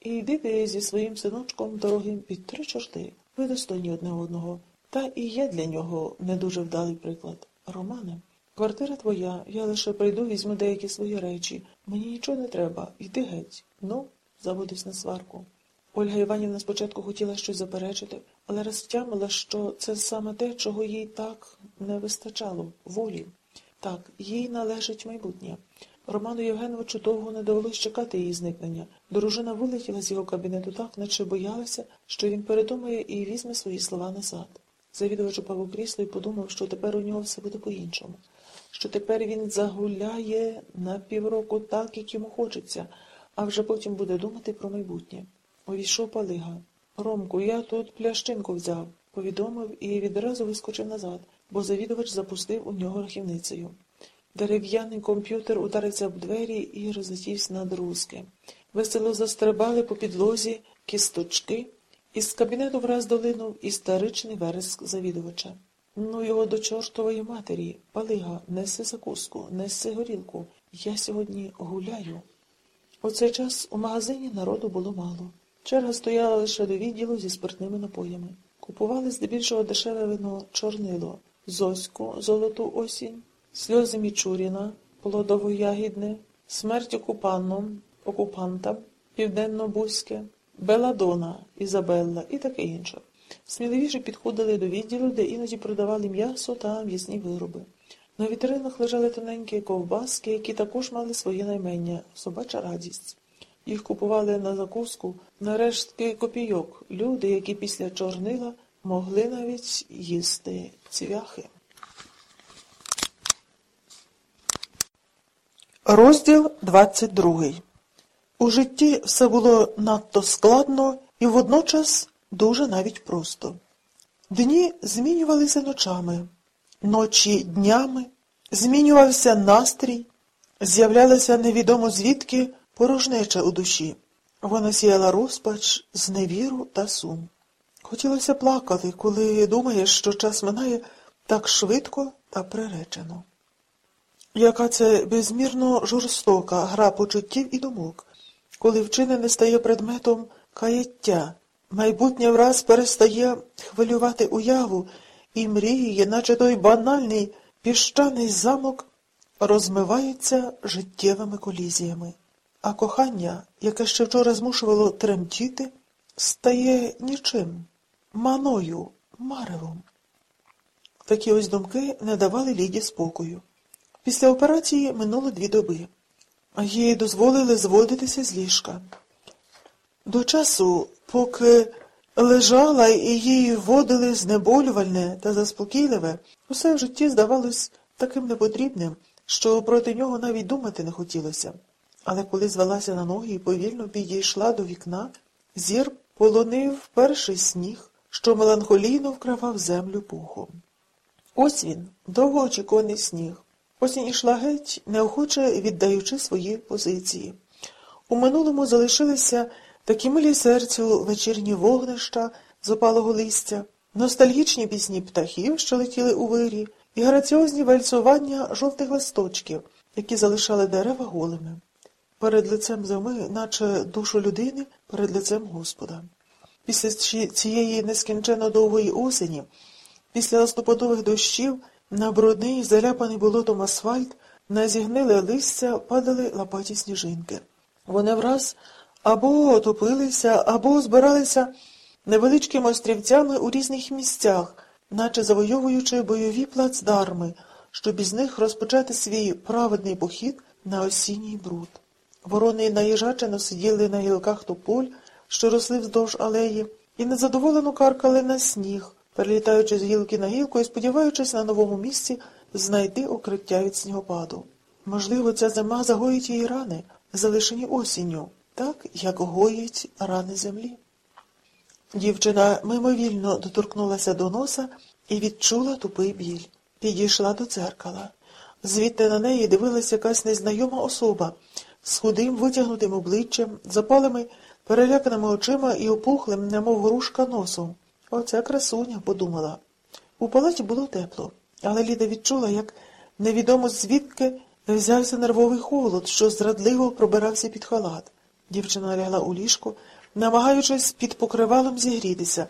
І йди ти зі своїм синочком дорогим під три чорти. Ви достойні одне одного. Та і я для нього не дуже вдалий приклад. Романе, квартира твоя, я лише прийду, візьму деякі свої речі. Мені нічого не треба. Йди геть. Ну, заводись на сварку. Ольга Іванівна спочатку хотіла щось заперечити, але розтямила, що це саме те, чого їй так не вистачало волі. Так, їй належить майбутнє. Роману Євгеновичу довго не довелось чекати її зникнення. Дружина вилетіла з його кабінету так, наче боялася, що він передумає і візьме свої слова назад. Завідувач упав у крісло і подумав, що тепер у нього все буде по-іншому, що тепер він загуляє на півроку так, як йому хочеться, а вже потім буде думати про майбутнє. Увійшов палига. Ромку, я тут плящинку взяв, повідомив і відразу вискочив назад, бо завідувач запустив у нього рахівницею. Дерев'яний комп'ютер ударився об двері і розлетівся на друзки. Весело застрибали по підлозі кісточки, із кабінету враз долинув історичний вереск завідувача. Ну його до чортової матері, палига, неси закуску, неси горілку. Я сьогодні гуляю. У цей час у магазині народу було мало. Черга стояла лише до відділу зі спиртними напоями. Купували здебільшого дешеве вино чорнило, зоську, золоту осінь, сльози Мічуріна, плодово-ягідне, смерть окупанном, окупантам, південно-бузьке, Беладона, Ізабелла і таке інше. Сміливіше підходили до відділу, де іноді продавали м'ясо та м'ясні вироби. На вітринах лежали тоненькі ковбаски, які також мали своє наймення собача радість. Їх купували на закуску на рештки копійок, люди, які після чорнила могли навіть їсти цвяхи. Розділ 22 У житті все було надто складно і водночас дуже навіть просто. Дні змінювалися ночами, ночі днями, змінювався настрій, з'являлася невідомо звідки порожнеча у душі. Вона сіяла розпач, зневіру та сум. Хотілося плакати, коли думаєш, що час минає так швидко та приречено. Яка це безмірно жорстока гра почуттів і думок, коли вчинене стає предметом каяття, майбутнє враз перестає хвилювати уяву і мріє, наче той банальний піщаний замок, розмивається життєвими колізіями, а кохання, яке ще вчора змушувало тремтіти, стає нічим, маною, маревом. Такі ось думки не давали Ліді спокою. Після операції минуло дві доби, їй дозволили зводитися з ліжка. До часу, поки лежала і її вводили знеболювальне та заспокійливе, усе в житті здавалось таким непотрібним, що проти нього навіть думати не хотілося. Але коли звелася на ноги і повільно підійшла до вікна, зір полонив перший сніг, що меланхолійно вкривав землю пухом. Ось він, довгоочікуваний сніг. Осінь ішла геть, неохоче віддаючи свої позиції. У минулому залишилися такі милі серцю вечірні вогнища з опалого листя, ностальгічні пісні птахів, що летіли у вирі, і граціозні вальцування жовтих листочків, які залишали дерева голими. Перед лицем зими, наче душу людини, перед лицем Господа. Після цієї нескінченно довгої осені, після листопадових дощів, на брудний, заляпаний болотом асфальт, на зігниле листя падали лопаті сніжинки. Вони враз або топилися, або збиралися невеличкими острівцями у різних місцях, наче завойовуючи бойові плацдарми, щоб із них розпочати свій праведний похід на осінній бруд. Ворони наїжачено сиділи на гілках тополь, що росли вздовж алеї, і незадоволено каркали на сніг, перелітаючи з гілки на гілку і сподіваючись на новому місці знайти укриття від снігопаду. Можливо, ця зима загоїть її рани, залишені осінню, так, як гоїть рани землі. Дівчина мимовільно доторкнулася до носа і відчула тупий біль. Підійшла до дзеркала. Звідти на неї дивилася якась незнайома особа з худим витягнутим обличчям, запалими, переляканими очима і опухлим, немов грушка носом. Оця красуня, подумала. У палаті було тепло, але Ліда відчула, як невідомо звідки взявся нервовий холод, що зрадливо пробирався під халат. Дівчина лягла у ліжко, намагаючись під покривалом зігрітися,